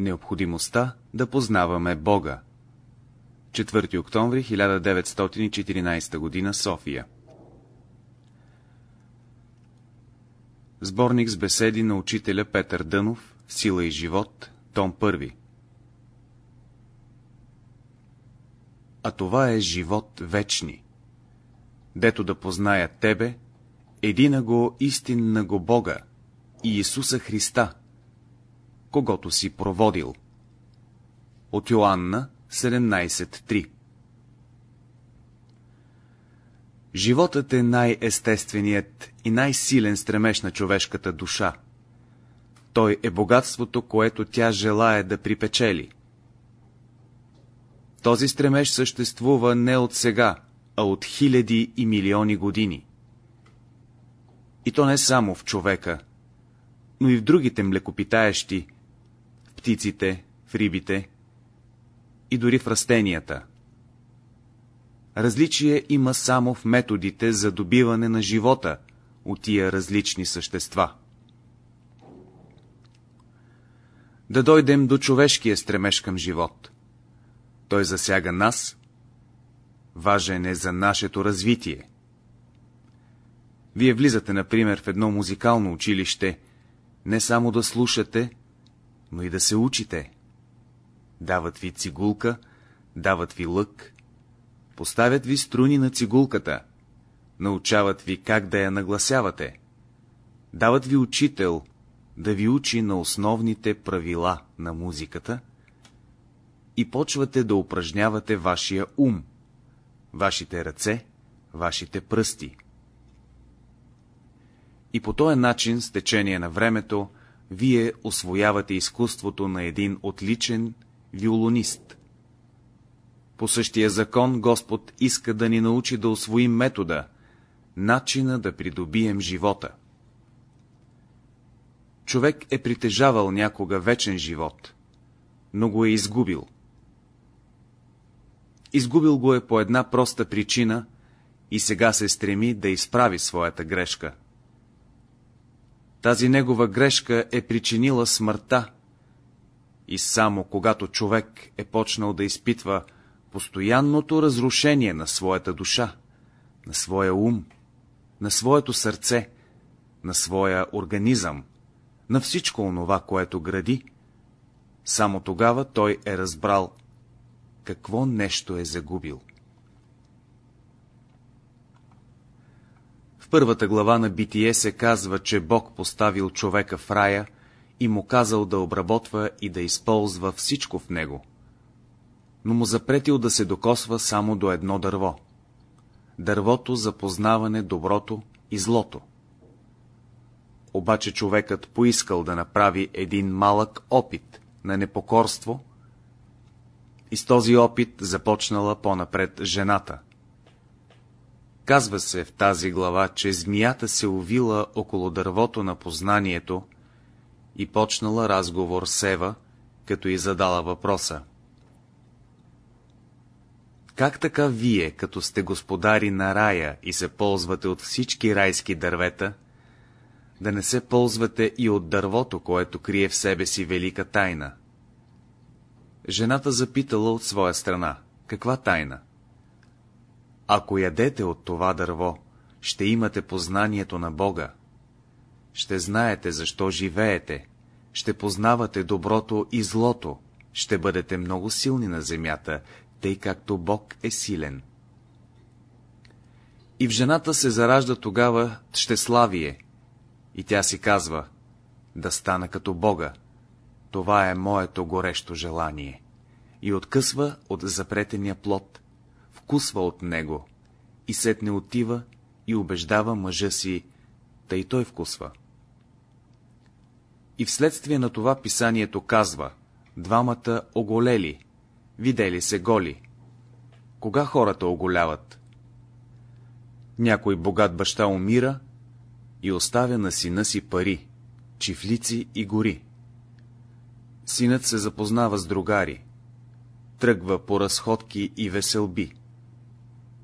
Необходимостта да познаваме Бога. 4 октомври 1914 г. София. Сборник с беседи на учителя Петър Дънов Сила и живот, том 1 А това е живот вечни, дето да позная Тебе, едина го истинна го Бога и Исуса Христа, когато си проводил. От Йоанна 17.3 Животът е най-естественият и най-силен стремеж на човешката душа. Той е богатството, което тя желая да припечели. Този стремеж съществува не от сега, а от хиляди и милиони години. И то не само в човека, но и в другите млекопитаещи, птиците, в рибите и дори в растенията. Различие има само в методите за добиване на живота от тия различни същества. Да дойдем до човешкия стремеж към живот. Той засяга нас, важен е за нашето развитие. Вие влизате, например, в едно музикално училище, не само да слушате, но и да се учите. Дават ви цигулка, дават ви лък, поставят ви струни на цигулката, научават ви как да я нагласявате, дават ви учител да ви учи на основните правила на музиката и почвате да упражнявате вашия ум, вашите ръце, вашите пръсти. И по този начин, с течение на времето, вие освоявате изкуството на един отличен виолонист. По същия закон Господ иска да ни научи да освоим метода, начина да придобием живота. Човек е притежавал някога вечен живот, но го е изгубил. Изгубил го е по една проста причина и сега се стреми да изправи своята грешка. Тази негова грешка е причинила смъртта и само когато човек е почнал да изпитва постоянното разрушение на своята душа, на своя ум, на своето сърце, на своя организъм, на всичко онова, което гради, само тогава той е разбрал какво нещо е загубил. Първата глава на Битие се казва, че Бог поставил човека в рая и му казал да обработва и да използва всичко в него, но му запретил да се докосва само до едно дърво. Дървото за познаване доброто и злото. Обаче човекът поискал да направи един малък опит на непокорство и с този опит започнала по-напред жената. Казва се в тази глава, че змията се увила около дървото на познанието и почнала разговор с Ева, като и задала въпроса. Как така вие, като сте господари на рая и се ползвате от всички райски дървета, да не се ползвате и от дървото, което крие в себе си велика тайна? Жената запитала от своя страна, каква тайна? Ако ядете от това дърво, ще имате познанието на Бога. Ще знаете защо живеете, ще познавате доброто и злото, ще бъдете много силни на земята, тъй както Бог е силен. И в жената се заражда тогава щеславие, и тя си казва, да стана като Бога, това е моето горещо желание. И откъсва от запретения плод, вкусва от него, и сетне отива и убеждава мъжа си, тъй той вкусва. И вследствие на това писанието казва, двамата оголели, видели се голи. Кога хората оголяват? Някой богат баща умира и оставя на сина си пари, чифлици и гори. Синът се запознава с другари, тръгва по разходки и веселби,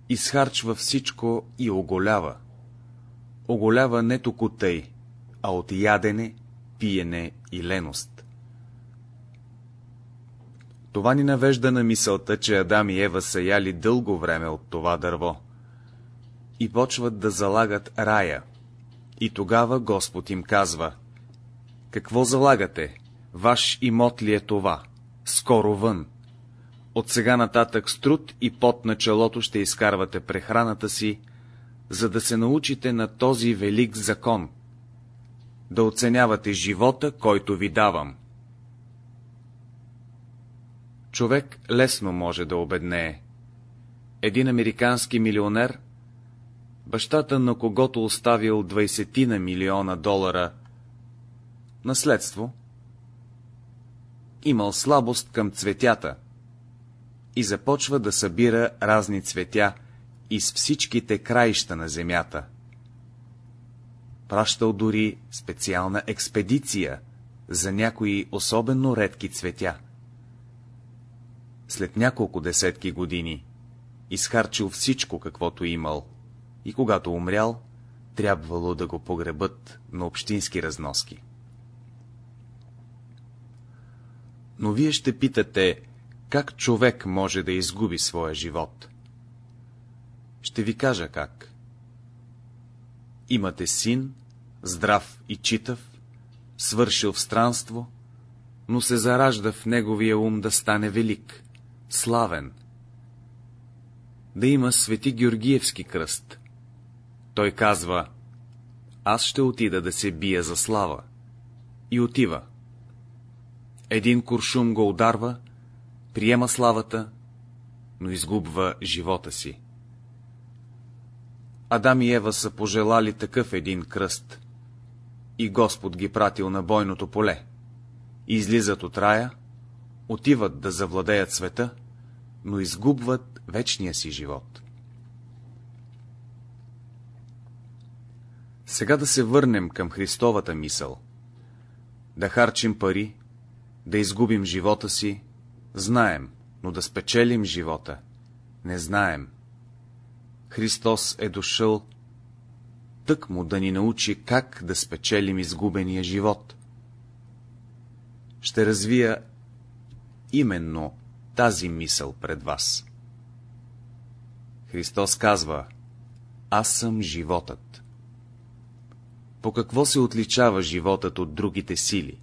изхарчва всичко и оголява. Оголява не току тъй, а от ядене, пиене и леност. Това ни навежда на мисълта, че Адам и Ева са яли дълго време от това дърво и почват да залагат рая. И тогава Господ им казва, какво залагате? Ваш имот ли е това? Скоро вън. От сега нататък с труд и пот на челото ще изкарвате прехраната си, за да се научите на този велик закон, да оценявате живота, който ви давам. Човек лесно може да обеднее. Един американски милионер, бащата на когото оставил 20 на милиона долара, наследство, имал слабост към цветята и започва да събира разни цветя из всичките краища на земята. Пращал дори специална експедиция за някои особено редки цветя. След няколко десетки години изхарчил всичко, каквото имал, и когато умрял, трябвало да го погребат на общински разноски. Но вие ще питате, как човек може да изгуби своя живот? Ще ви кажа как. Имате син, здрав и читав, свършил в странство, но се заражда в неговия ум да стане велик, славен. Да има свети Георгиевски кръст. Той казва, аз ще отида да се бия за слава. И отива. Един куршум го ударва, приема славата, но изгубва живота си. Адам и Ева са пожелали такъв един кръст, и Господ ги пратил на бойното поле. Излизат от рая, отиват да завладеят света, но изгубват вечния си живот. Сега да се върнем към Христовата мисъл. Да харчим пари, да изгубим живота си, знаем, но да спечелим живота, не знаем. Христос е дошъл тък му да ни научи как да спечелим изгубения живот. Ще развия именно тази мисъл пред вас. Христос казва, аз съм животът. По какво се отличава животът от другите сили?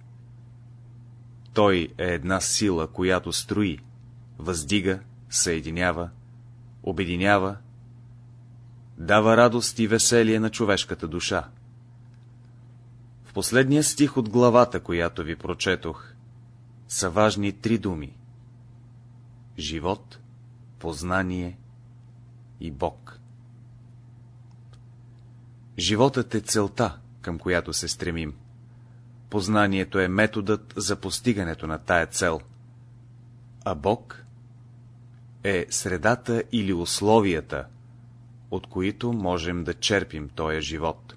Той е една сила, която строи, въздига, съединява, обединява, дава радост и веселие на човешката душа. В последния стих от главата, която ви прочетох, са важни три думи — живот, познание и Бог. Животът е целта, към която се стремим. Познанието е методът за постигането на тая цел, а Бог е средата или условията, от които можем да черпим този живот.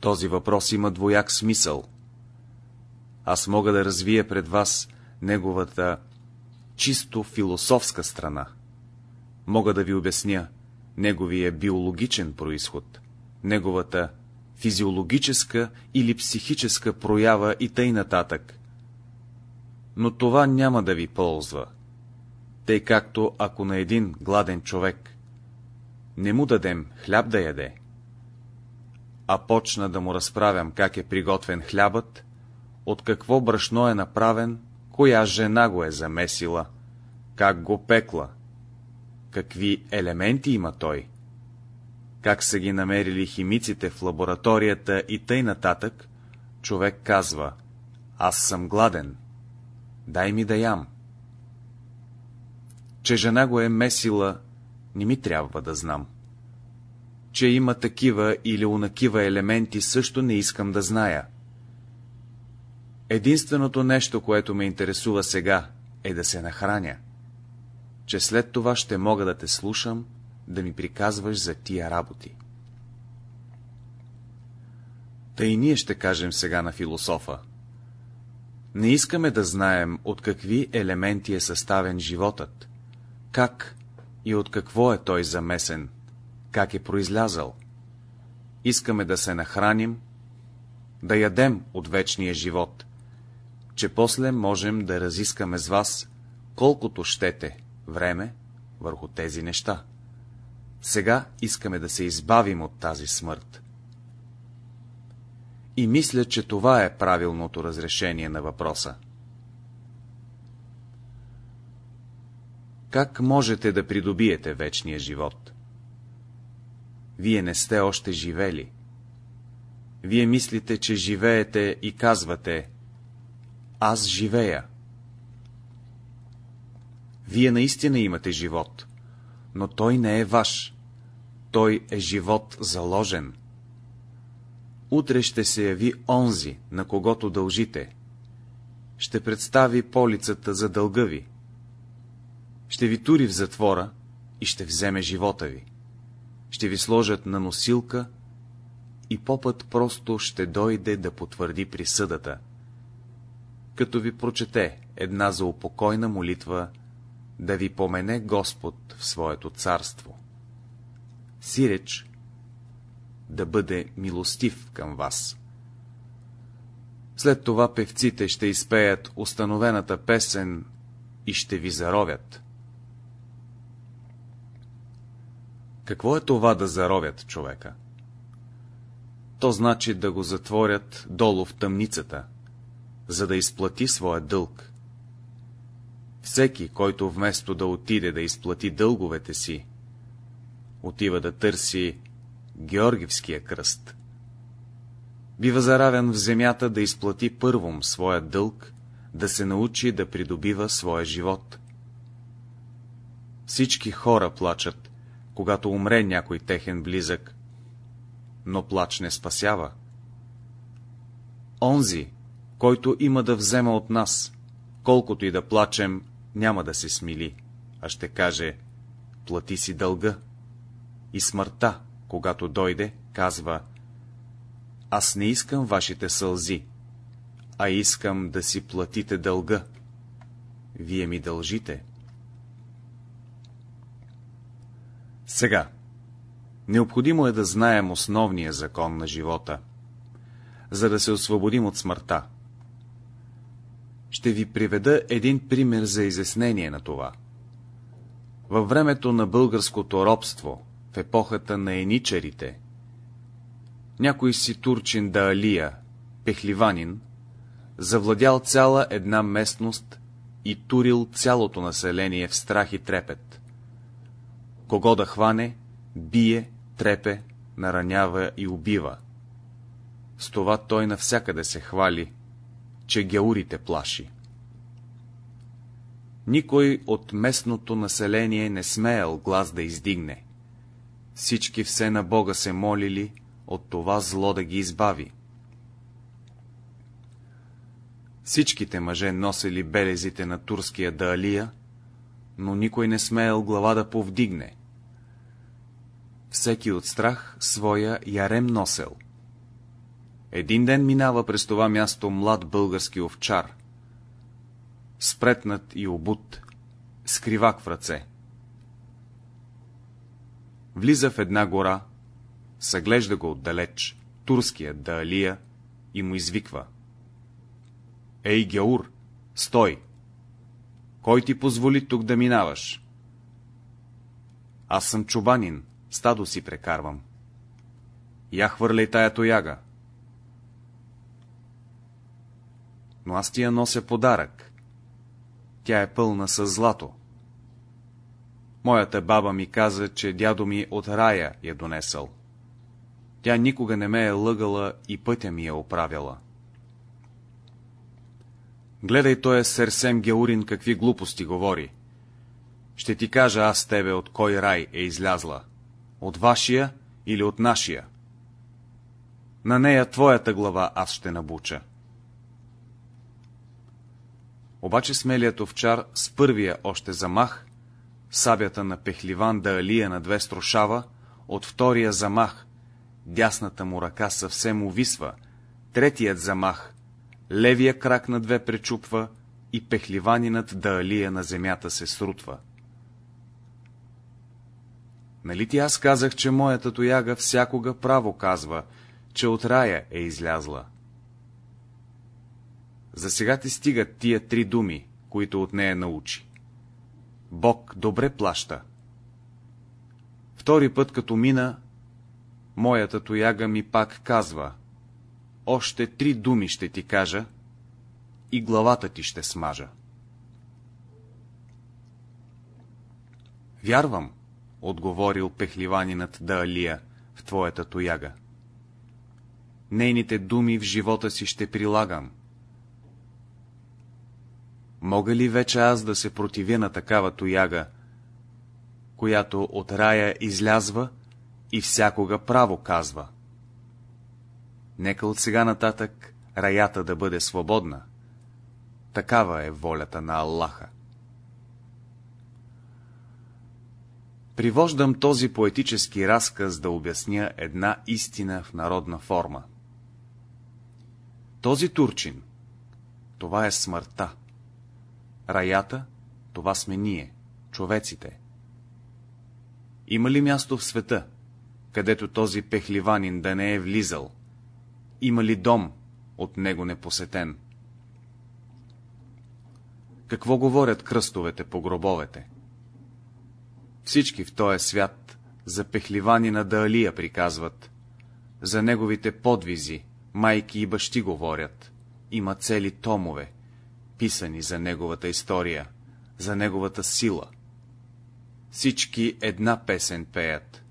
Този въпрос има двояк смисъл. Аз мога да развия пред вас неговата чисто философска страна. Мога да ви обясня неговия биологичен происход, неговата физиологическа или психическа проява и тъй нататък. Но това няма да ви ползва, тъй както ако на един гладен човек не му дадем хляб да яде, а почна да му разправям как е приготвен хлябът, от какво брашно е направен, коя жена го е замесила, как го пекла, какви елементи има той, как са ги намерили химиците в лабораторията и тъй нататък, човек казва, аз съм гладен, дай ми да ям. Че жена го е месила, не ми трябва да знам. Че има такива или унакива елементи, също не искам да зная. Единственото нещо, което ме интересува сега, е да се нахраня, че след това ще мога да те слушам, да ми приказваш за тия работи. Та и ние ще кажем сега на философа. Не искаме да знаем от какви елементи е съставен животът, как и от какво е той замесен, как е произлязал. Искаме да се нахраним, да ядем от вечния живот, че после можем да разискаме с вас колкото щете време върху тези неща. Сега искаме да се избавим от тази смърт. И мисля, че това е правилното разрешение на въпроса. Как можете да придобиете вечния живот? Вие не сте още живели. Вие мислите, че живеете и казвате Аз живея. Вие наистина имате живот, но той не е ваш. Той е живот заложен. Утре ще се яви онзи, на когото дължите. Ще представи полицата за дълга ви. Ще ви тури в затвора и ще вземе живота ви. Ще ви сложат на носилка и попът просто ще дойде да потвърди присъдата. Като ви прочете една заупокойна молитва, да ви помене Господ в своето царство. Сиреч да бъде милостив към вас. След това певците ще изпеят установената песен и ще ви заровят. Какво е това да заровят човека? То значи да го затворят долу в тъмницата, за да изплати своя дълг. Всеки, който вместо да отиде да изплати дълговете си, отива да търси Георгиевския кръст. Бива заравен в земята да изплати първом своя дълг, да се научи да придобива своя живот. Всички хора плачат, когато умре някой техен близък, но плач не спасява. Онзи, който има да взема от нас, колкото и да плачем, няма да се смили, а ще каже, плати си дълга. И смъртта, когато дойде, казва, аз не искам вашите сълзи, а искам да си платите дълга. Вие ми дължите. Сега, необходимо е да знаем основния закон на живота, за да се освободим от смъртта. Ще ви приведа един пример за изяснение на това. Във времето на българското робство, в епохата на еничарите, някой си турчин да Алия, пехливанин, завладял цяла една местност и турил цялото население в страх и трепет. Кого да хване, бие, трепе, наранява и убива. С това той навсякъде се хвали, че геурите плаши. Никой от местното население не смеял глас да издигне. Всички все на Бога се молили от това зло да ги избави. Всичките мъже носили белезите на турския Даалия, но никой не смеял глава да повдигне. Всеки от страх своя ярем носел. Един ден минава през това място млад български овчар, спретнат и обут, скривак в ръце. Влиза в една гора, съглежда го отдалеч, турският Даалия, и му извиква. Ей, Геур, стой! Кой ти позволи тук да минаваш? Аз съм чубанин, стадо си прекарвам. Я хвърляй тая тояга. Но аз ти я нося подарък. Тя е пълна с злато. Моята баба ми каза, че дядо ми от рая я донесъл. Тя никога не ме е лъгала и пътя ми е оправяла. Гледай той е Серсем Геурин какви глупости говори. Ще ти кажа аз тебе от кой рай е излязла. От вашия или от нашия? На нея твоята глава аз ще набуча. Обаче смелият овчар с първия още замах, сабята на пехливан да алия на две строшава, от втория замах, дясната му ръка съвсем увисва, третият замах, левия крак на две пречупва и пехливанинът да алия на земята се срутва. Нали ти аз казах, че моята тояга всякога право казва, че от рая е излязла? За сега ти стигат тия три думи, които от нея научи. Бог добре плаща. Втори път, като мина, моята тояга ми пак казва, още три думи ще ти кажа и главата ти ще смажа. Вярвам, отговорил пехливанинът Даалия в твоята тояга. Нейните думи в живота си ще прилагам. Мога ли вече аз да се противя на такава тояга, която от рая излязва и всякога право казва? Нека от сега нататък раята да бъде свободна. Такава е волята на Аллаха. Привождам този поетически разказ да обясня една истина в народна форма. Този турчин, това е смъртта. Раята, това сме ние, човеците. Има ли място в света, където този пехливанин да не е влизал? Има ли дом от него непосетен? Какво говорят кръстовете по гробовете? Всички в този свят за пехливани на Даалия приказват, за неговите подвизи, майки и бащи говорят, има цели томове, писани за неговата история, за неговата сила. Всички една песен пеят.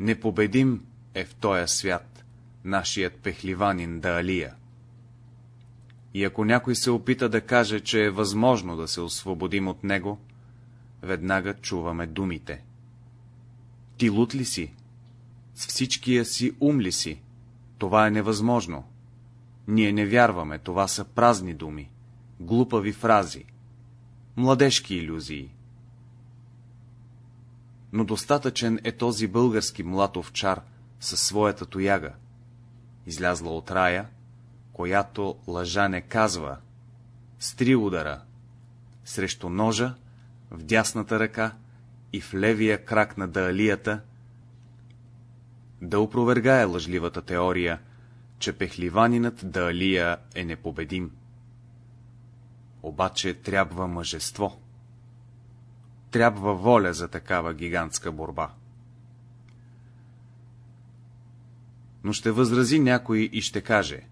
Непобедим е в този свят нашият пехливанин Даалия. И ако някой се опита да каже, че е възможно да се освободим от него, веднага чуваме думите. Ти лут ли си? С всичкия си ум ли си? Това е невъзможно. Ние не вярваме, това са празни думи, глупави фрази, младежки иллюзии. Но достатъчен е този български млад овчар със своята тояга, излязла от рая, която лъжа не казва, с три удара, срещу ножа, в дясната ръка и в левия крак на даалията, да опровергае лъжливата теория, че пехливанинът Даалия е непобедим. Обаче трябва мъжество. Трябва воля за такава гигантска борба. Но ще възрази някой и ще каже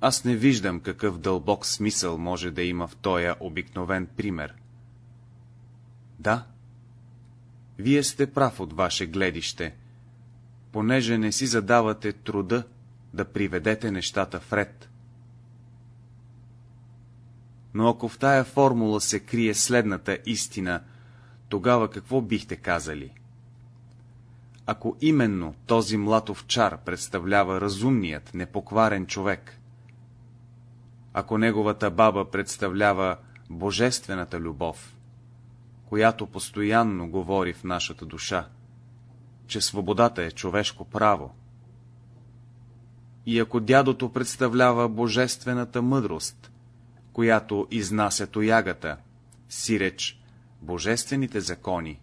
Аз не виждам какъв дълбок смисъл може да има в тоя обикновен пример. Да, вие сте прав от ваше гледище, понеже не си задавате труда да приведете нещата в ред. Но ако в тая формула се крие следната истина, тогава какво бихте казали? Ако именно този млад овчар представлява разумният, непокварен човек, ако неговата баба представлява божествената любов, която постоянно говори в нашата душа, че свободата е човешко право. И ако дядото представлява божествената мъдрост, която изнася тоягата, сиреч божествените закони,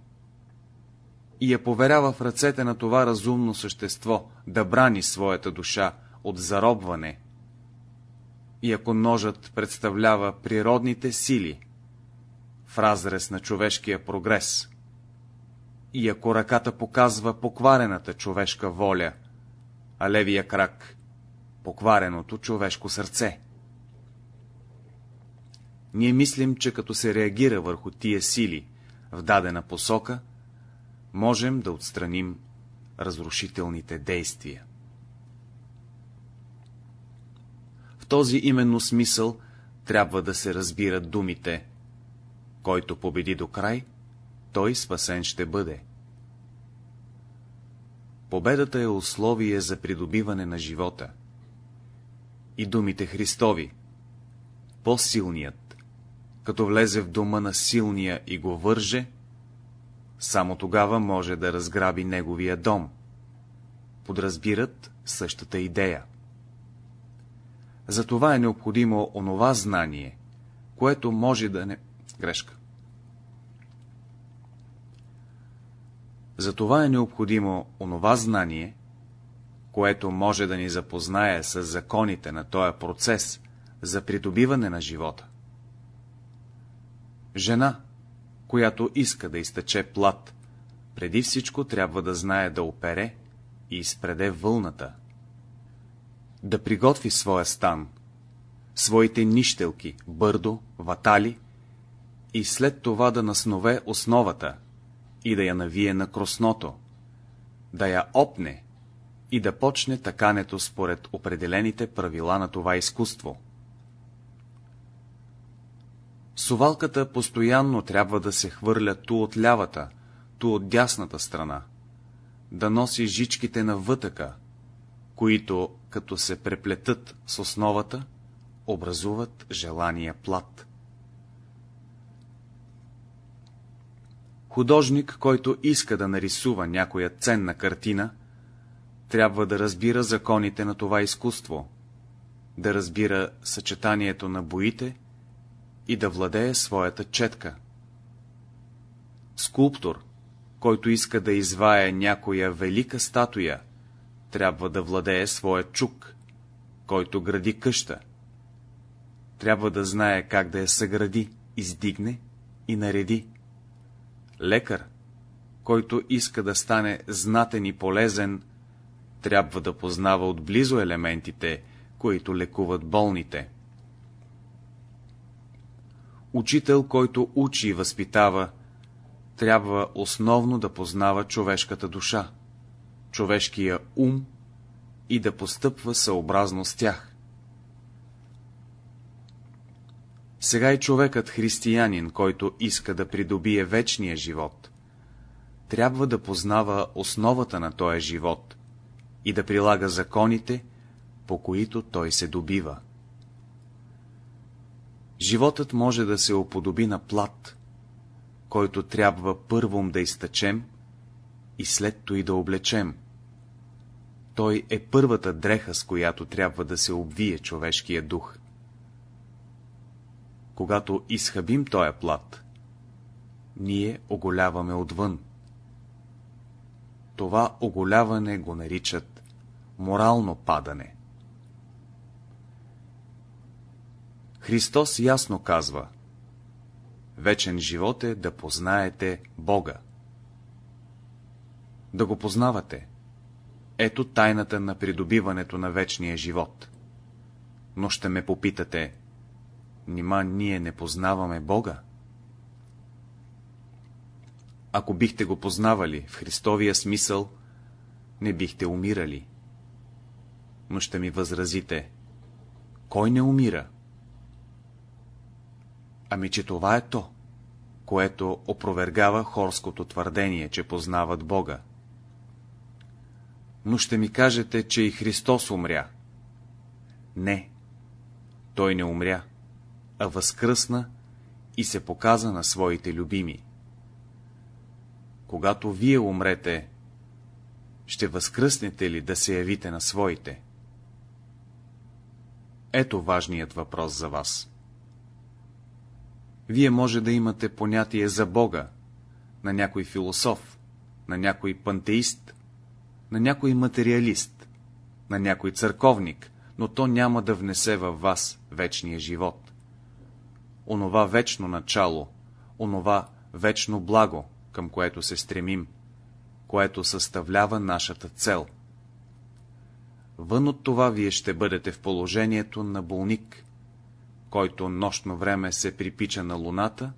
и я поверява в ръцете на това разумно същество да брани своята душа от заробване, и ако ножът представлява природните сили, в разрез на човешкия прогрес, и ако ръката показва покварената човешка воля, а левия крак — поквареното човешко сърце. Ние мислим, че като се реагира върху тия сили в дадена посока, можем да отстраним разрушителните действия. В този именно смисъл трябва да се разбират думите «Който победи до край», той спасен ще бъде. Победата е условие за придобиване на живота. И думите Христови, по-силният, като влезе в дома на силния и го върже, само тогава може да разграби неговия дом. Подразбират същата идея. Затова е необходимо онова знание, което може да не... Грешка. Затова е необходимо онова знание, което може да ни запознае с законите на този процес за придобиване на живота. Жена, която иска да изтече плат, преди всичко трябва да знае да опере и изпреде вълната, да приготви своя стан, своите нищелки, бърдо, ватали и след това да наснове основата и да я навие на кросното, да я опне и да почне такането според определените правила на това изкуство. Сувалката постоянно трябва да се хвърля ту от лявата, ту от дясната страна, да носи жичките на вътъка, които, като се преплетат с основата, образуват желания плат. Художник, който иска да нарисува някоя ценна картина, трябва да разбира законите на това изкуство, да разбира съчетанието на боите и да владее своята четка. Скулптор, който иска да извае някоя велика статуя, трябва да владее своя чук, който гради къща. Трябва да знае как да я съгради, издигне и нареди. Лекар, който иска да стане знатен и полезен, трябва да познава отблизо елементите, които лекуват болните. Учител, който учи и възпитава, трябва основно да познава човешката душа, човешкия ум и да постъпва съобразно с тях. Сега и човекът християнин, който иска да придобие вечния живот, трябва да познава основата на този живот и да прилага законите, по които той се добива. Животът може да се оподоби на плат, който трябва първом да изтъчем и след и да облечем. Той е първата дреха, с която трябва да се обвие човешкия дух. Когато изхабим тоя плат, ние оголяваме отвън. Това оголяване го наричат морално падане. Христос ясно казва Вечен живот е да познаете Бога. Да го познавате. Ето тайната на придобиването на вечния живот. Но ще ме попитате, нима ние не познаваме Бога? Ако бихте го познавали в Христовия смисъл, не бихте умирали. Но ще ми възразите, кой не умира? Ами, че това е то, което опровергава хорското твърдение, че познават Бога. Но ще ми кажете, че и Христос умря. Не, той не умря, а възкръсна и се показа на своите любими. Когато вие умрете, ще възкръснете ли да се явите на своите? Ето важният въпрос за вас. Вие може да имате понятие за Бога, на някой философ, на някой пантеист, на някой материалист, на някой църковник, но то няма да внесе във вас вечния живот. Онова вечно начало, онова вечно благо, към което се стремим, което съставлява нашата цел. Вън от това вие ще бъдете в положението на болник, който нощно време се припича на луната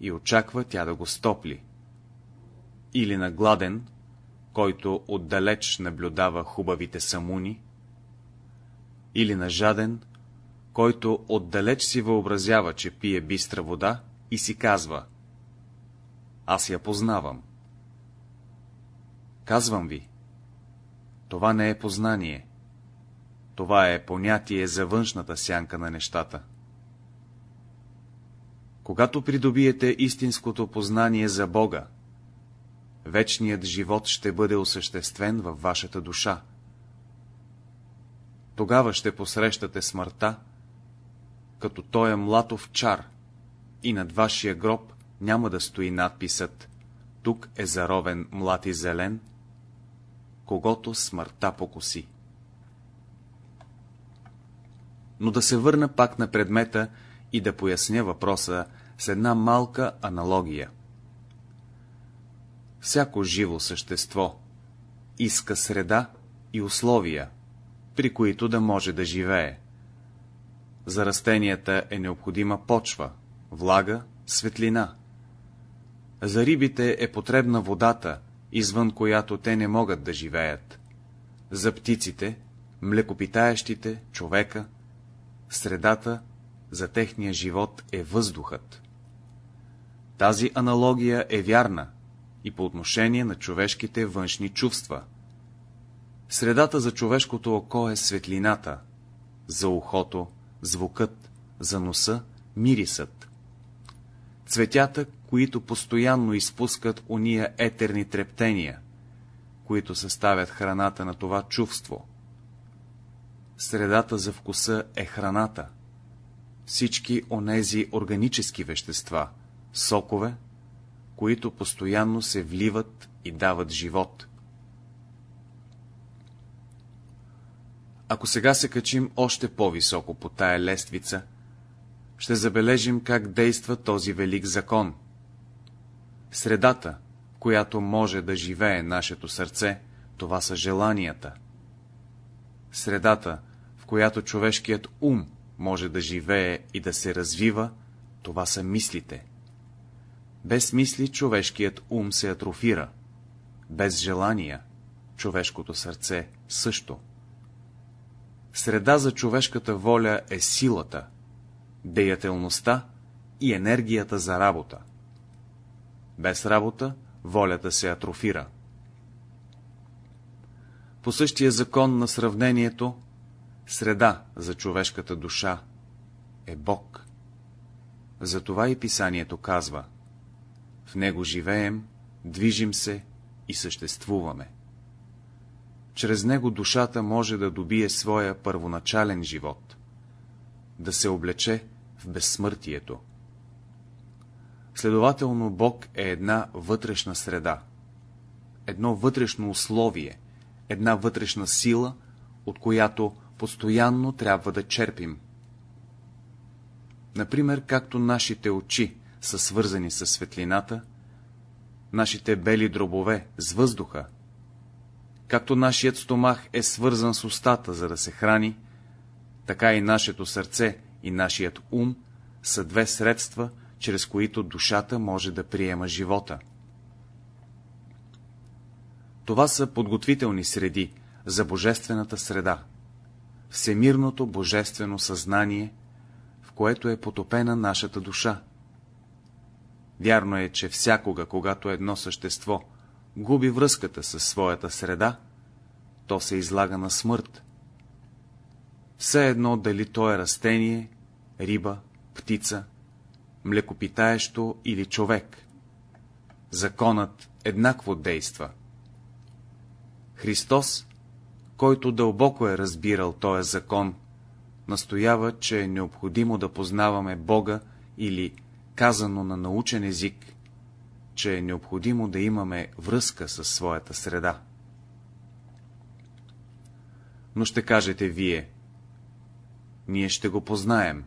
и очаква тя да го стопли. Или на гладен, който отдалеч наблюдава хубавите самуни, или на жаден, който отдалеч си въобразява, че пие бистра вода и си казва Аз я познавам. Казвам ви, това не е познание, това е понятие за външната сянка на нещата. Когато придобиете истинското познание за Бога, вечният живот ще бъде осъществен във вашата душа. Тогава ще посрещате смъртта, като той е млатов чар, и над вашия гроб няма да стои надписът «Тук е заровен млад и зелен, когато смъртта покоси». но да се върна пак на предмета и да поясня въпроса с една малка аналогия. Всяко живо същество иска среда и условия, при които да може да живее. За растенията е необходима почва, влага, светлина. За рибите е потребна водата, извън която те не могат да живеят. За птиците, млекопитаещите, човека, средата за техния живот е въздухът. Тази аналогия е вярна и по отношение на човешките външни чувства. Средата за човешкото око е светлината, за ухото – звукът, за носа – мирисът. Цветята, които постоянно изпускат уния етерни трептения, които съставят храната на това чувство. Средата за вкуса е храната. Всички онези органически вещества, сокове, които постоянно се вливат и дават живот. Ако сега се качим още по-високо по тая лествица, ще забележим как действа този велик закон. Средата, която може да живее нашето сърце, това са желанията. Средата, в която човешкият ум може да живее и да се развива, това са мислите. Без мисли човешкият ум се атрофира. Без желания човешкото сърце също. Среда за човешката воля е силата, деятелността и енергията за работа. Без работа волята се атрофира. По същия закон на сравнението, среда за човешката душа е Бог. Затова и писанието казва В него живеем, движим се и съществуваме. Чрез него душата може да добие своя първоначален живот, да се облече в безсмъртието. Следователно Бог е една вътрешна среда, едно вътрешно условие, една вътрешна сила, от която постоянно трябва да черпим. Например, както нашите очи са свързани с светлината, нашите бели дробове с въздуха, както нашият стомах е свързан с устата, за да се храни, така и нашето сърце и нашият ум са две средства, чрез които душата може да приема живота. Това са подготвителни среди за божествената среда, всемирното божествено съзнание, в което е потопена нашата душа. Вярно е, че всякога, когато едно същество губи връзката със своята среда, то се излага на смърт. Все едно дали то е растение, риба, птица, млекопитаещо или човек. Законът еднакво действа. Христос, който дълбоко е разбирал този закон, настоява, че е необходимо да познаваме Бога или, казано на научен език, че е необходимо да имаме връзка със своята среда. Но ще кажете вие, ние ще го познаем,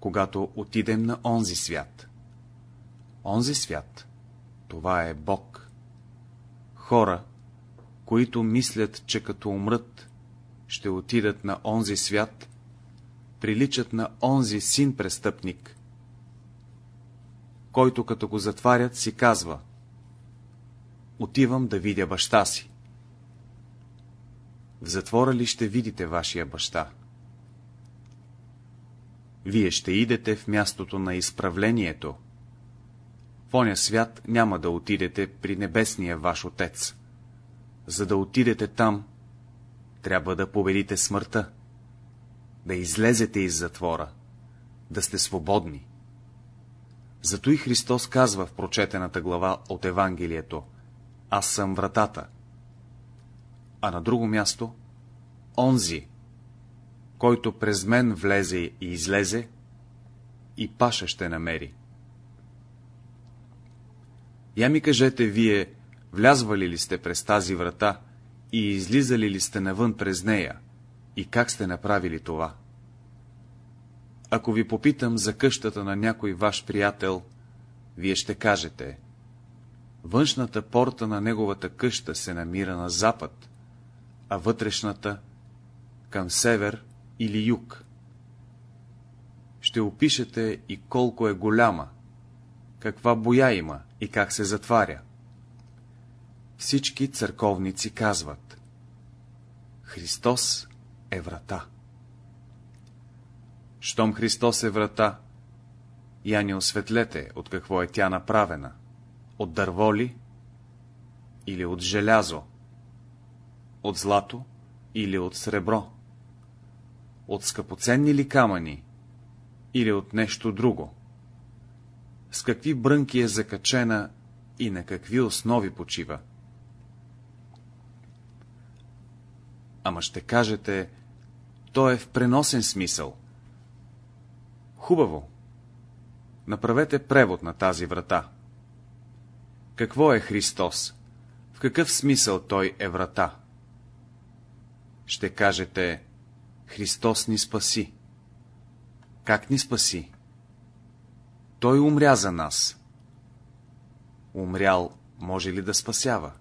когато отидем на онзи свят. Онзи свят, това е Бог. Хора, които мислят, че като умрат, ще отидат на онзи свят, приличат на онзи син престъпник, който като го затварят си казва Отивам да видя баща си. В затвора ли ще видите вашия баща? Вие ще идете в мястото на изправлението. В оня свят няма да отидете при небесния ваш отец. За да отидете там, трябва да победите смъртта, да излезете из затвора, да сте свободни. Зато и Христос казва в прочетената глава от Евангелието Аз съм вратата. А на друго място Онзи, който през мен влезе и излезе, и паша ще намери. Я ми кажете вие, влязвали ли сте през тази врата и излизали ли сте навън през нея, и как сте направили това? Ако ви попитам за къщата на някой ваш приятел, вие ще кажете, външната порта на неговата къща се намира на запад, а вътрешната към север или юг. Ще опишете и колко е голяма, каква боя има и как се затваря. Всички църковници казват Христос е врата. Щом Христос е врата, я ни осветлете, от какво е тя направена. От дърво ли? Или от желязо? От злато? Или от сребро? От скъпоценни ли камъни? Или от нещо друго? С какви брънки е закачена и на какви основи почива? Ама ще кажете, то е в преносен смисъл. Хубаво. Направете превод на тази врата. Какво е Христос? В какъв смисъл Той е врата? Ще кажете, Христос ни спаси. Как ни спаси? Той умря за нас. Умрял може ли да спасява?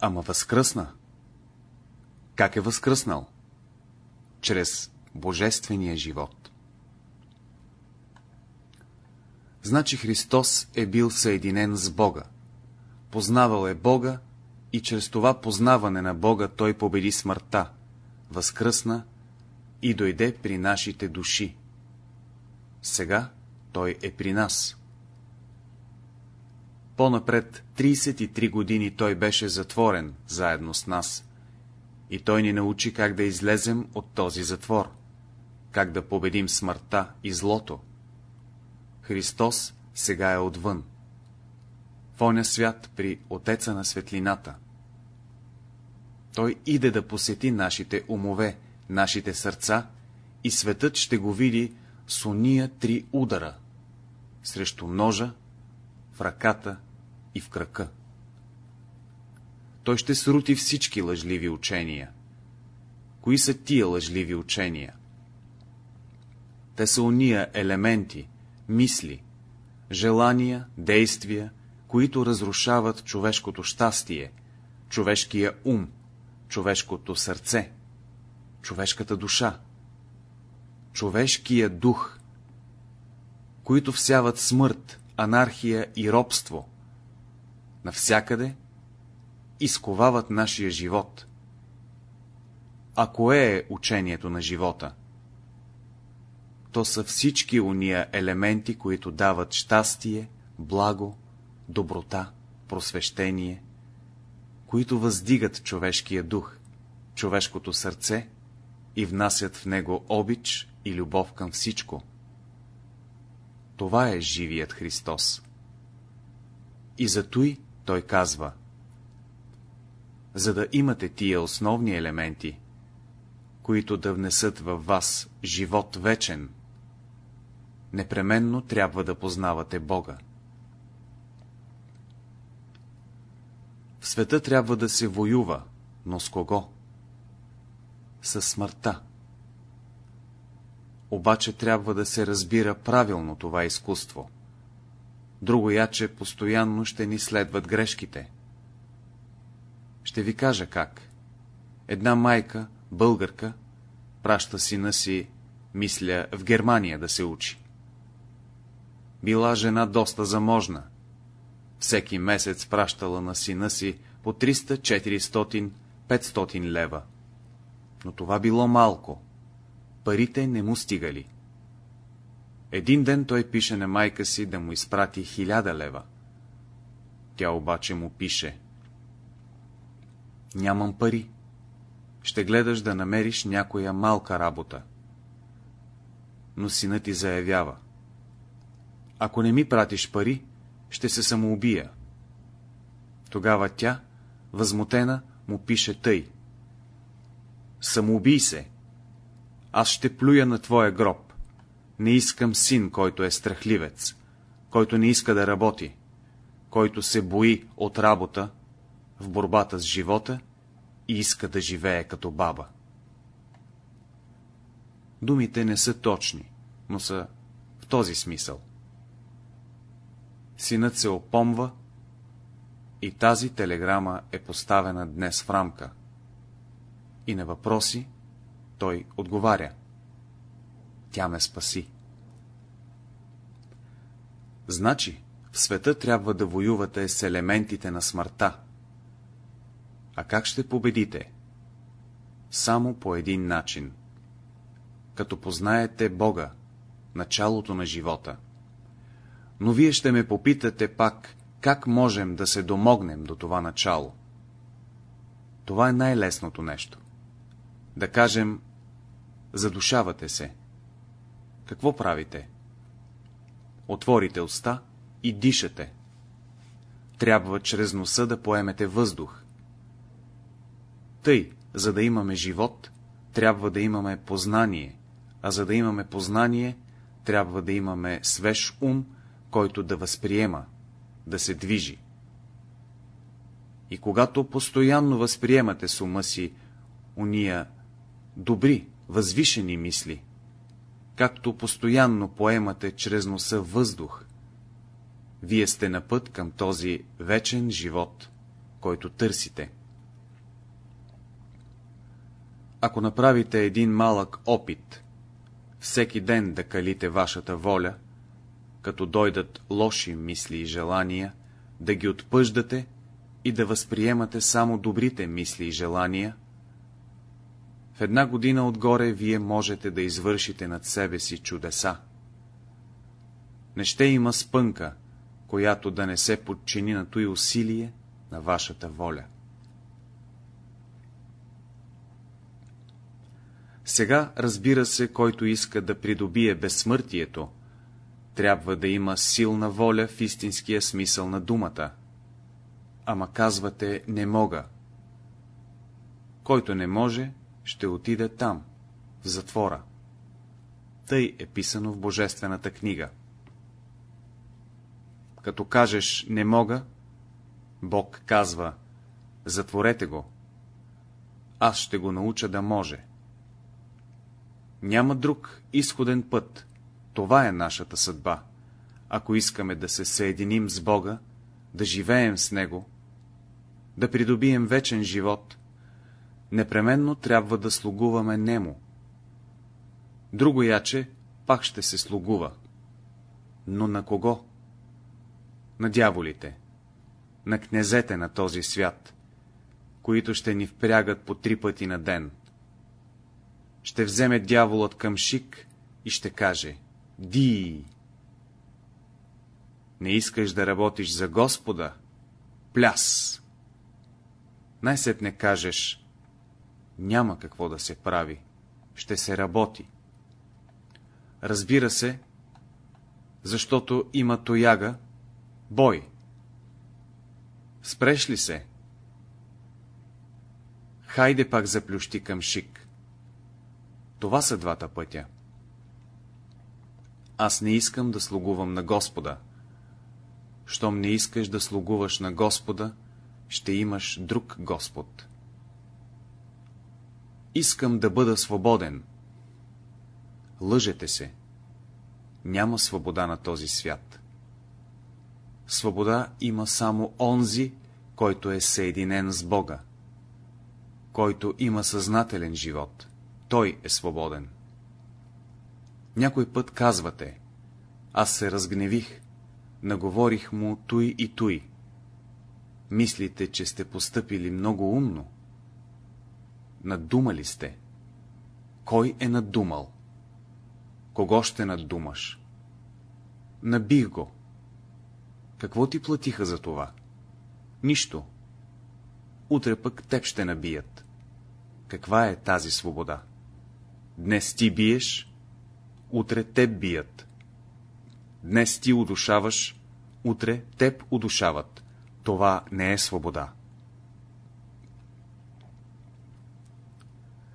Ама възкръсна. Как е възкръснал? Чрез божествения живот. Значи Христос е бил съединен с Бога. Познавал е Бога и чрез това познаване на Бога той победи смъртта, възкръсна и дойде при нашите души. Сега той е при нас. По-напред 33 години той беше затворен заедно с нас и той ни научи как да излезем от този затвор, как да победим смъртта и злото. Христос сега е отвън. В оня свят при Отеца на светлината. Той иде да посети нашите умове, нашите сърца и светът ще го види с уния три удара — срещу ножа, в ръката и в крака той ще срути всички лъжливи учения. Кои са тия лъжливи учения? Те са уния елементи, мисли, желания, действия, които разрушават човешкото щастие, човешкия ум, човешкото сърце, човешката душа, човешкия дух, които всяват смърт, анархия и робство. Навсякъде изковават нашия живот. А кое е учението на живота? То са всички уния елементи, които дават щастие, благо, доброта, просвещение, които въздигат човешкия дух, човешкото сърце и внасят в него обич и любов към всичко. Това е живият Христос. И затуй той казва — за да имате тия основни елементи, които да внесат във вас живот вечен, непременно трябва да познавате Бога. В света трябва да се воюва, но с кого? С смъртта. Обаче трябва да се разбира правилно това изкуство. Друго яче постоянно ще ни следват грешките. Ще ви кажа как. Една майка, българка, праща сина си, мисля, в Германия да се учи. Била жена доста заможна. Всеки месец пращала на сина си по 300, 400, 500 лева. Но това било малко. Парите не му стигали. Един ден той пише на майка си да му изпрати хиляда лева. Тя обаче му пише Нямам пари. Ще гледаш да намериш някоя малка работа. Но синът ти заявява. Ако не ми пратиш пари, ще се самоубия. Тогава тя, възмутена, му пише тъй. Самоубий се. Аз ще плюя на твоя гроб. Не искам син, който е страхливец, който не иска да работи, който се бои от работа, в борбата с живота и иска да живее като баба. Думите не са точни, но са в този смисъл. Синът се опомва и тази телеграма е поставена днес в рамка. И на въпроси той отговаря. Тя ме спаси. Значи, в света трябва да воювате с елементите на смъртта. А как ще победите? Само по един начин. Като познаете Бога, началото на живота. Но вие ще ме попитате пак, как можем да се домогнем до това начало. Това е най-лесното нещо. Да кажем, задушавате се. Какво правите? Отворите уста и дишате. Трябва чрез носа да поемете въздух. Тъй, за да имаме живот, трябва да имаме познание, а за да имаме познание, трябва да имаме свеж ум, който да възприема, да се движи. И когато постоянно възприемате с ума си уния добри, възвишени мисли, както постоянно поемате чрез носа въздух, вие сте на път към този вечен живот, който търсите. Ако направите един малък опит, всеки ден да калите вашата воля, като дойдат лоши мисли и желания, да ги отпъждате и да възприемате само добрите мисли и желания, в една година отгоре вие можете да извършите над себе си чудеса. Не ще има спънка, която да не се подчини на той усилие на вашата воля. Сега, разбира се, който иска да придобие безсмъртието, трябва да има силна воля в истинския смисъл на думата. Ама казвате, не мога. Който не може, ще отиде там, в затвора. Тъй е писано в Божествената книга. Като кажеш не мога, Бог казва, затворете го. Аз ще го науча да може. Няма друг изходен път. Това е нашата съдба. Ако искаме да се съединим с Бога, да живеем с Него, да придобием вечен живот, непременно трябва да слугуваме Нему. Друго яче пак ще се слугува. Но на кого? На дяволите, на князете на този свят, които ще ни впрягат по три пъти на ден. Ще вземе дяволът към шик и ще каже Ди! Не искаш да работиш за Господа? Пляс! Най-сетне кажеш няма какво да се прави, ще се работи. Разбира се, защото има тояга, бой. Спреш ли се? Хайде пак заплющи към шик. Това са двата пътя. Аз не искам да слугувам на Господа. Щом не искаш да слугуваш на Господа, ще имаш друг Господ. Искам да бъда свободен. Лъжете се. Няма свобода на този свят. Свобода има само онзи, който е съединен с Бога, който има съзнателен живот. Той е свободен. Някой път казвате, аз се разгневих, наговорих му той и той. Мислите, че сте постъпили много умно. Надумали сте. Кой е надумал? Кого ще надумаш? Набих го. Какво ти платиха за това? Нищо. Утре пък теб ще набият. Каква е тази свобода? Днес ти биеш, утре теб бият. Днес ти удушаваш, утре теб удушават. Това не е свобода.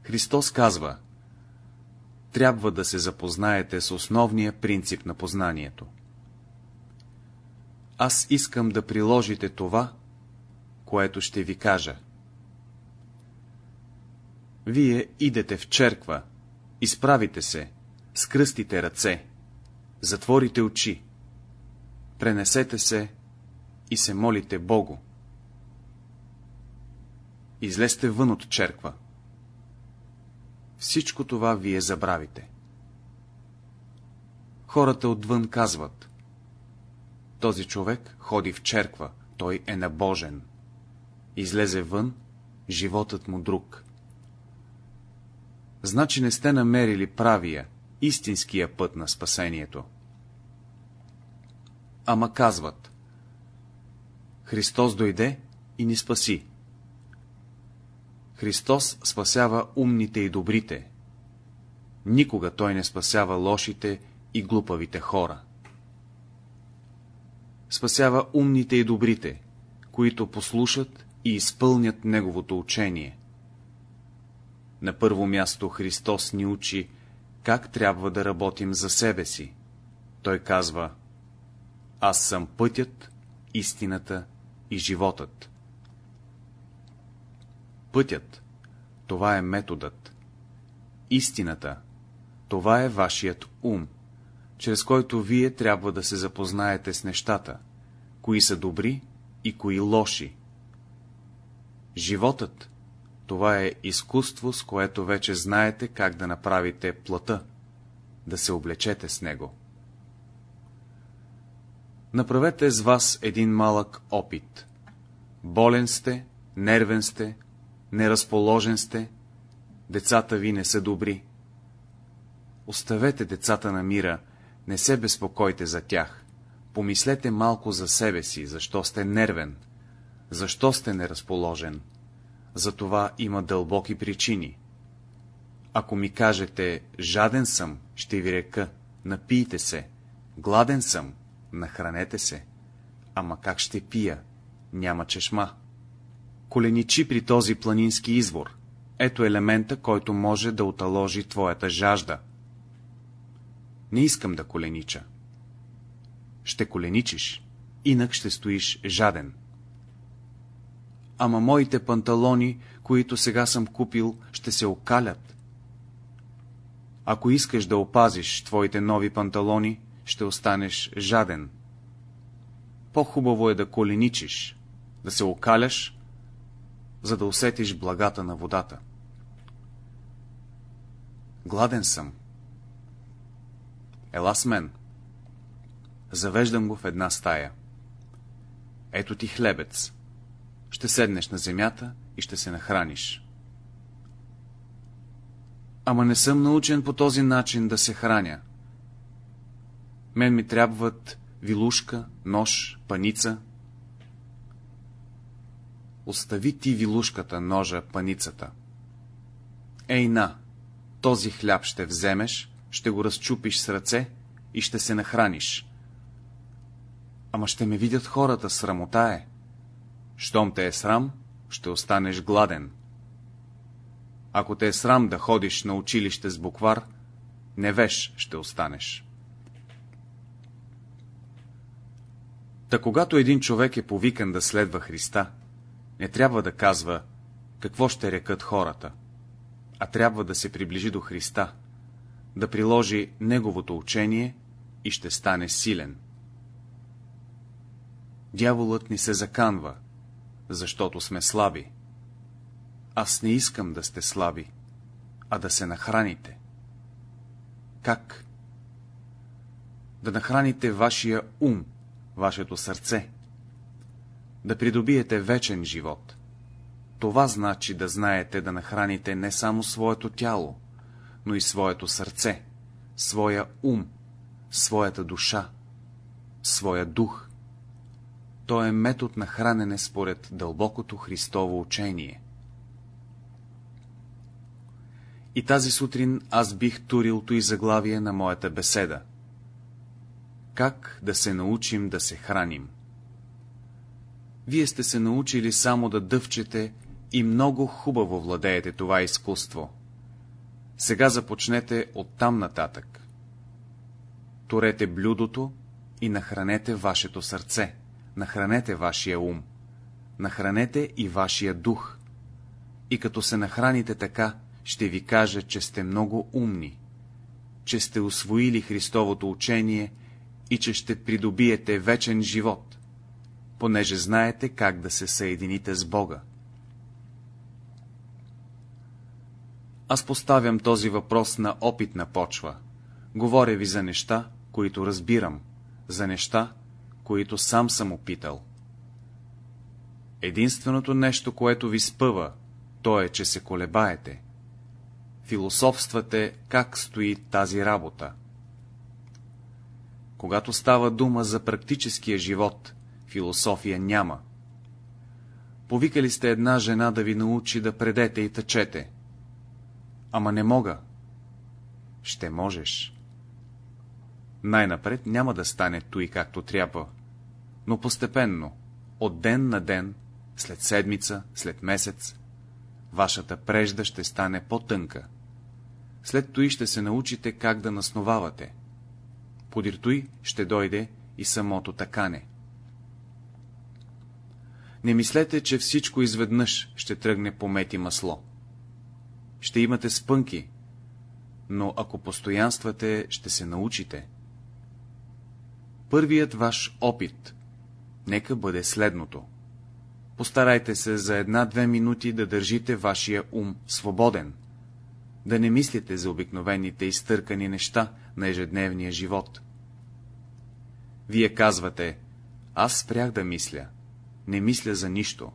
Христос казва, трябва да се запознаете с основния принцип на познанието. Аз искам да приложите това, което ще ви кажа. Вие идете в черква, Изправите се, скръстите ръце, затворите очи, пренесете се и се молите Богу. Излезте вън от черква. Всичко това вие забравите. Хората отвън казват. Този човек ходи в черква, той е набожен. Излезе вън, животът му друг. Значи не сте намерили правия, истинския път на спасението. Ама казват. Христос дойде и ни спаси. Христос спасява умните и добрите. Никога Той не спасява лошите и глупавите хора. Спасява умните и добрите, които послушат и изпълнят Неговото учение. На първо място Христос ни учи, как трябва да работим за себе си. Той казва, аз съм пътят, истината и животът. Пътят — това е методът. Истината — това е вашият ум, чрез който вие трябва да се запознаете с нещата, кои са добри и кои лоши. Животът — това е изкуство, с което вече знаете как да направите плъта, да се облечете с него. Направете с вас един малък опит. Болен сте, нервен сте, неразположен сте, децата ви не са добри. Оставете децата на мира, не се безпокойте за тях. Помислете малко за себе си, защо сте нервен, защо сте неразположен. За това има дълбоки причини. Ако ми кажете, жаден съм, ще ви река, напийте се, гладен съм, нахранете се. Ама как ще пия? Няма чешма коленичи при този планински извор. Ето елемента, който може да оталожи твоята жажда. Не искам да коленича. Ще коленичиш, инак ще стоиш жаден. Ама моите панталони, които сега съм купил, ще се окалят. Ако искаш да опазиш твоите нови панталони, ще останеш жаден. По-хубаво е да коленичиш, да се окаляш, за да усетиш благата на водата. Гладен съм. Ела с мен. Завеждам го в една стая. Ето ти хлебец. Ще седнеш на земята и ще се нахраниш. Ама не съм научен по този начин да се храня. Мен ми трябват вилушка, нож, паница, Остави ти вилушката, ножа, паницата. Ей на, този хляб ще вземеш, ще го разчупиш с ръце и ще се нахраниш. Ама ще ме видят хората, срамота е. Щом те е срам, ще останеш гладен. Ако те е срам да ходиш на училище с буквар, невеж ще останеш. Та когато един човек е повикан да следва Христа, не трябва да казва, какво ще рекат хората, а трябва да се приближи до Христа, да приложи Неговото учение и ще стане силен. Дяволът ни се заканва, защото сме слаби. Аз не искам да сте слаби, а да се нахраните. Как? Да нахраните вашия ум, вашето сърце, да придобиете вечен живот. Това значи да знаете да нахраните не само своето тяло, но и своето сърце, своя ум, своята душа, своя дух. То е метод на хранене според дълбокото Христово учение. И тази сутрин аз бих турил и заглавие на моята беседа. Как да се научим да се храним? Вие сте се научили само да дъвчете и много хубаво владеете това изкуство. Сега започнете оттам нататък. Турете блюдото и нахранете вашето сърце, нахранете вашия ум, нахранете и вашия дух. И като се нахраните така, ще ви кажа, че сте много умни, че сте освоили Христовото учение и че ще придобиете вечен живот, понеже знаете как да се съедините с Бога. Аз поставям този въпрос на опитна почва. Говоря ви за неща, които разбирам, за неща, които сам съм опитал. Единственото нещо, което ви спъва, то е, че се колебаете. Философствате как стои тази работа. Когато става дума за практическия живот, философия няма. Повикали сте една жена да ви научи да предете и тъчете. Ама не мога. Ще можеш. Най-напред няма да стане той както трябва, но постепенно, от ден на ден, след седмица, след месец, вашата прежда ще стане по-тънка. След той ще се научите как да насновавате. Подир той ще дойде и самото такане. Не мислете, че всичко изведнъж ще тръгне по мети масло. Ще имате спънки, но ако постоянствате, ще се научите. Първият ваш опит, нека бъде следното. Постарайте се за една-две минути да държите вашия ум свободен, да не мислите за обикновените изтъркани неща на ежедневния живот. Вие казвате, аз спрях да мисля, не мисля за нищо.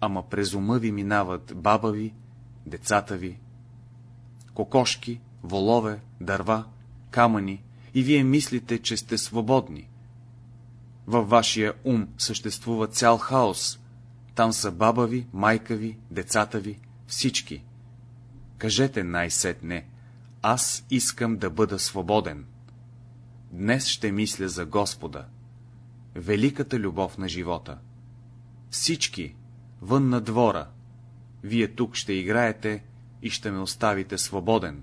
Ама през ума ви минават баба ви, децата ви, кокошки, волове, дърва, камъни, и вие мислите, че сте свободни. Във вашия ум съществува цял хаос. Там са баба ви, майка ви, децата ви, всички. Кажете най-сетне, аз искам да бъда свободен. Днес ще мисля за Господа, великата любов на живота. Всички, вън на двора, вие тук ще играете и ще ме оставите свободен,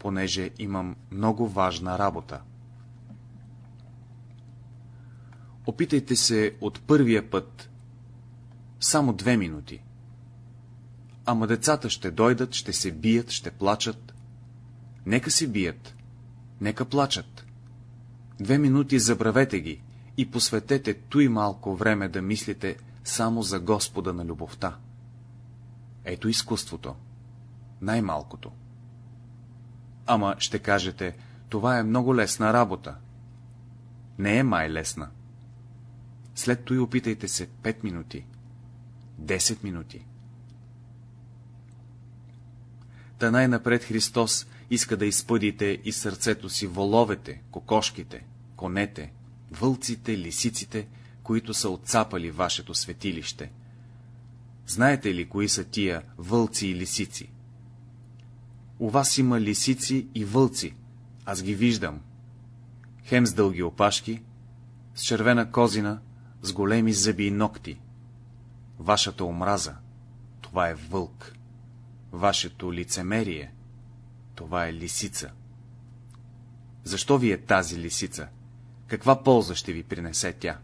понеже имам много важна работа. Опитайте се от първия път, само две минути. Ама децата ще дойдат, ще се бият, ще плачат. Нека се бият, нека плачат. Две минути забравете ги и посветете той малко време да мислите само за Господа на любовта. Ето изкуството. Най-малкото. Ама ще кажете, това е много лесна работа. Не е май лесна. След той опитайте се 5 минути, 10 минути. Та най-напред Христос иска да изпъдите и сърцето си воловете, кокошките, конете, вълците, лисиците, които са отцапали вашето светилище. Знаете ли, кои са тия вълци и лисици? У вас има лисици и вълци, аз ги виждам. Хем с дълги опашки, с червена козина, с големи зъби и ногти. Вашата омраза, това е вълк. Вашето лицемерие, това е лисица. Защо ви е тази лисица? Каква полза ще ви принесе тя?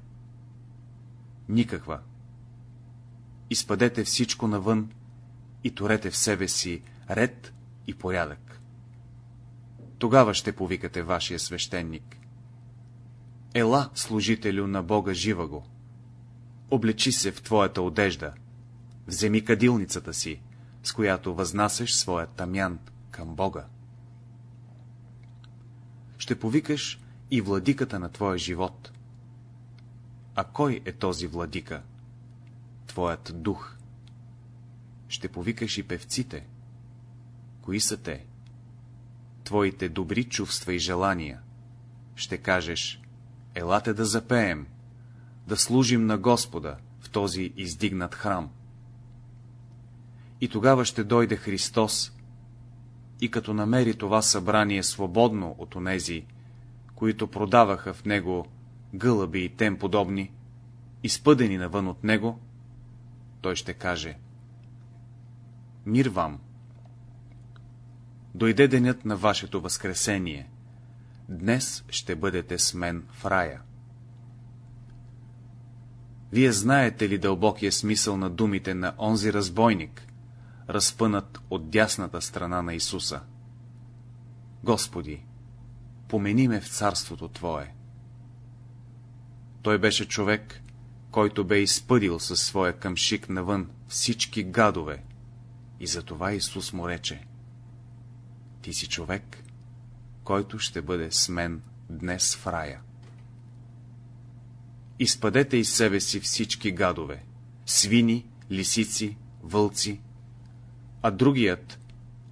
Никаква. Изпадете всичко навън и турете в себе си ред и порядък. Тогава ще повикате вашия свещеник. Ела, служителю на Бога, жива го. Облечи се в твоята одежда, вземи кадилницата си, с която възнасяш своя тамян към Бога. Ще повикаш и владиката на твоя живот. А кой е този владика? Твоят дух. Ще повикаш и певците. Кои са те? Твоите добри чувства и желания. Ще кажеш, елате да запеем, да служим на Господа в този издигнат храм. И тогава ще дойде Христос, и като намери това събрание свободно от онези, които продаваха в него гълъби и тем подобни, изпъдени навън от него, той ще каже Мир вам! Дойде денят на вашето възкресение. Днес ще бъдете с мен в рая. Вие знаете ли дълбокия смисъл на думите на онзи разбойник? разпънат от дясната страна на Исуса. Господи, помени ме в царството Твое. Той беше човек, който бе изпъдил със своя къмшик навън всички гадове, и затова Исус му рече, Ти си човек, който ще бъде с мен днес в рая. Изпадете из себе си всички гадове, свини, лисици, вълци, а другият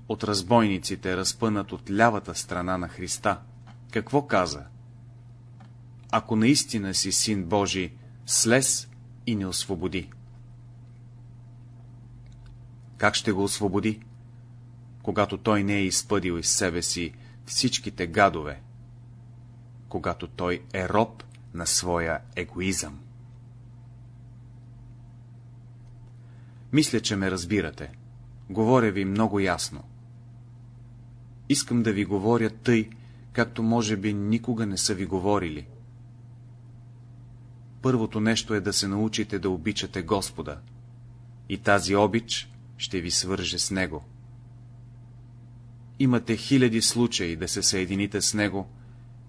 от разбойниците, разпънат от лявата страна на Христа, какво каза? Ако наистина си син Божий, слез и не освободи. Как ще го освободи? Когато той не е изпъдил из себе си всичките гадове, когато той е роб на своя егоизъм. Мисля, че ме разбирате. Говоря ви много ясно. Искам да ви говоря тъй, както може би никога не са ви говорили. Първото нещо е да се научите да обичате Господа, и тази обич ще ви свърже с Него. Имате хиляди случаи да се съедините с Него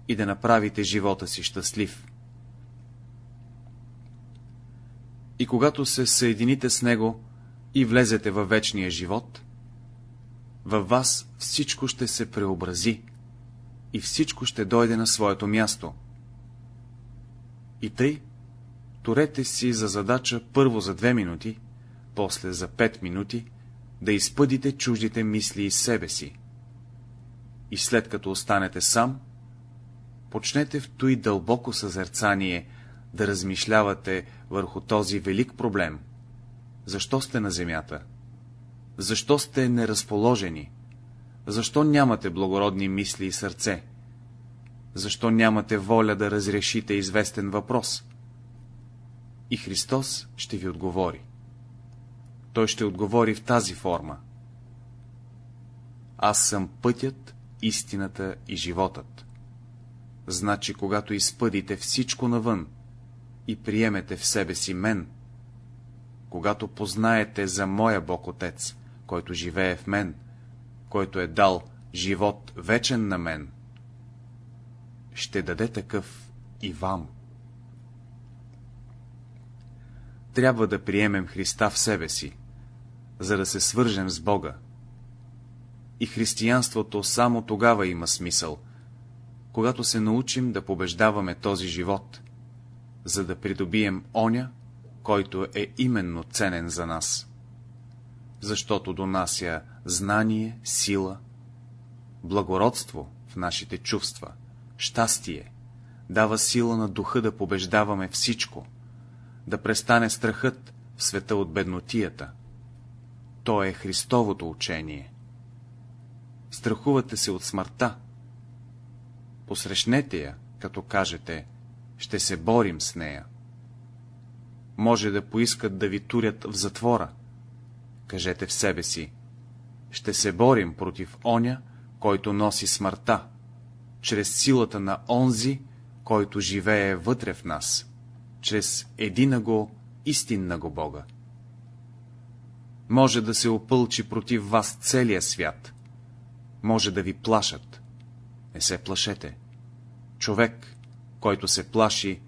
и да направите живота си щастлив. И когато се съедините с Него и влезете във вечния живот, във вас всичко ще се преобрази и всичко ще дойде на своето място. И тъй, турете си за задача първо за две минути, после за пет минути, да изпъдите чуждите мисли из себе си. И след като останете сам, почнете в той дълбоко съзерцание да размишлявате върху този велик проблем. Защо сте на земята? Защо сте неразположени? Защо нямате благородни мисли и сърце? Защо нямате воля да разрешите известен въпрос? И Христос ще ви отговори. Той ще отговори в тази форма. Аз съм пътят, истината и животът. Значи, когато изпъдите всичко навън и приемете в себе си мен, когато познаете за моя Бог Отец, който живее в мен, който е дал живот вечен на мен, ще даде такъв и вам. Трябва да приемем Христа в себе си, за да се свържем с Бога. И християнството само тогава има смисъл, когато се научим да побеждаваме този живот, за да придобием оня, който е именно ценен за нас. Защото донася знание, сила, благородство в нашите чувства, щастие, дава сила на духа да побеждаваме всичко, да престане страхът в света от беднотията. То е Христовото учение. Страхувате се от смъртта. Посрещнете я, като кажете, ще се борим с нея. Може да поискат да ви турят в затвора. Кажете в себе си, ще се борим против оня, който носи смъртта, чрез силата на онзи, който живее вътре в нас, чрез едина го, истинна го Бога. Може да се опълчи против вас целия свят, може да ви плашат. Не се плашете. Човек, който се плаши,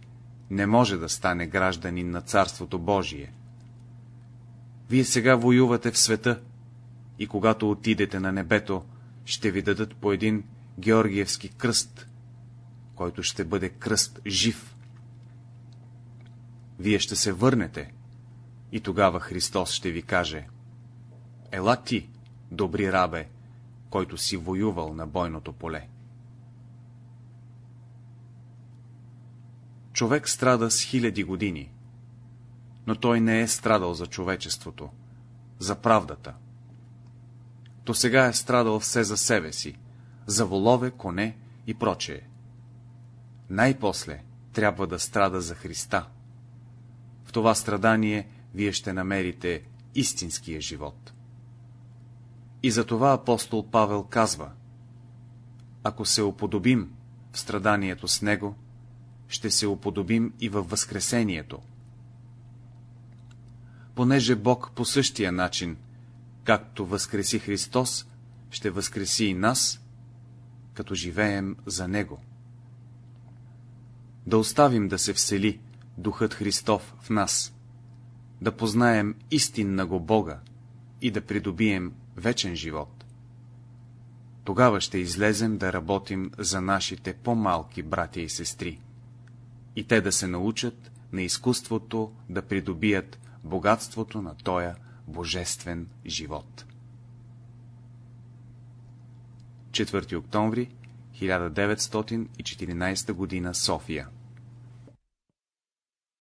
не може да стане гражданин на Царството Божие. Вие сега воювате в света и когато отидете на небето, ще ви дадат по един Георгиевски кръст, който ще бъде кръст жив. Вие ще се върнете и тогава Христос ще ви каже Ела ти, добри рабе, който си воювал на бойното поле. Човек страда с хиляди години, но той не е страдал за човечеството, за правдата. То сега е страдал все за себе си, за волове, коне и прочее. Най-после трябва да страда за Христа. В това страдание вие ще намерите истинския живот. И затова апостол Павел казва, ако се уподобим в страданието с него, ще се уподобим и във възкресението. Понеже Бог по същия начин, както възкреси Христос, ще възкреси и нас, като живеем за Него. Да оставим да се всели Духът Христов в нас, да познаем истинна Бога и да придобием вечен живот. Тогава ще излезем да работим за нашите по-малки братя и сестри, и те да се научат на изкуството да придобият богатството на тоя божествен живот. 4 октомври 1914 г. София